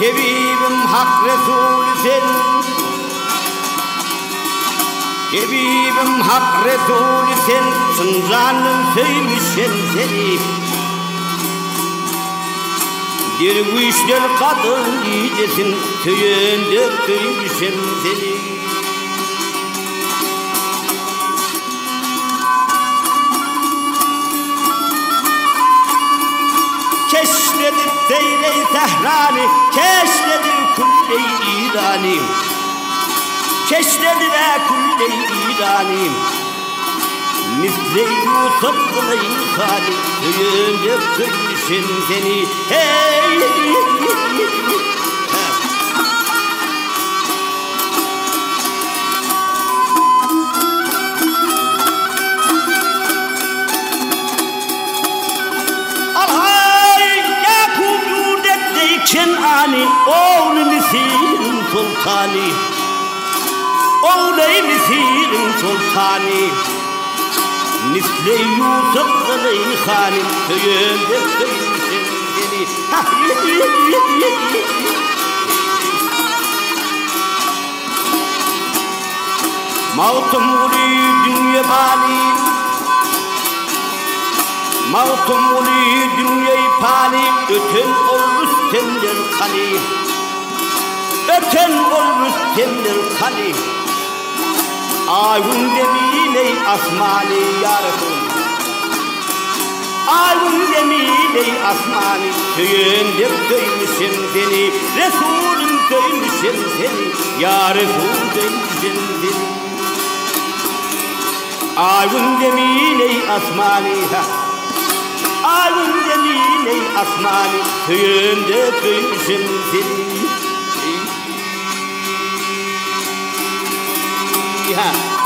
Gebibim hak Resul sen. Gebibim hak Resul sen. Sıncanım söymişsen seni. Dervişler kadın iyicesin. Töyünde köymüşem seni Keşredi Zeyle-i Tehrani Keşredi kulle-i İrani Keşredi ve kulle-i İrani Misle Yusuf kılayı hali Köyümde köymüşüm seni. Hey Yudetteyken ani Oğlu Misir'in sultani. Oğlu Misir'in sultani. Misle Yusuf Züleyha'nın köyünde köyümsün seni Mavtum uli dünya bani Mavtum uli dünyayı pani Öten olmuş senden kani Öten olmuş senden kani Ayun demine asmani ya Resul Ayun demine asmani Köyünde köymüşüm seni Resulüm köymüşüm seni Ya Resul köymüşüm seni Ayun demine asmani ha. Ayun demine mani Köyümde köyüşüm senin Ya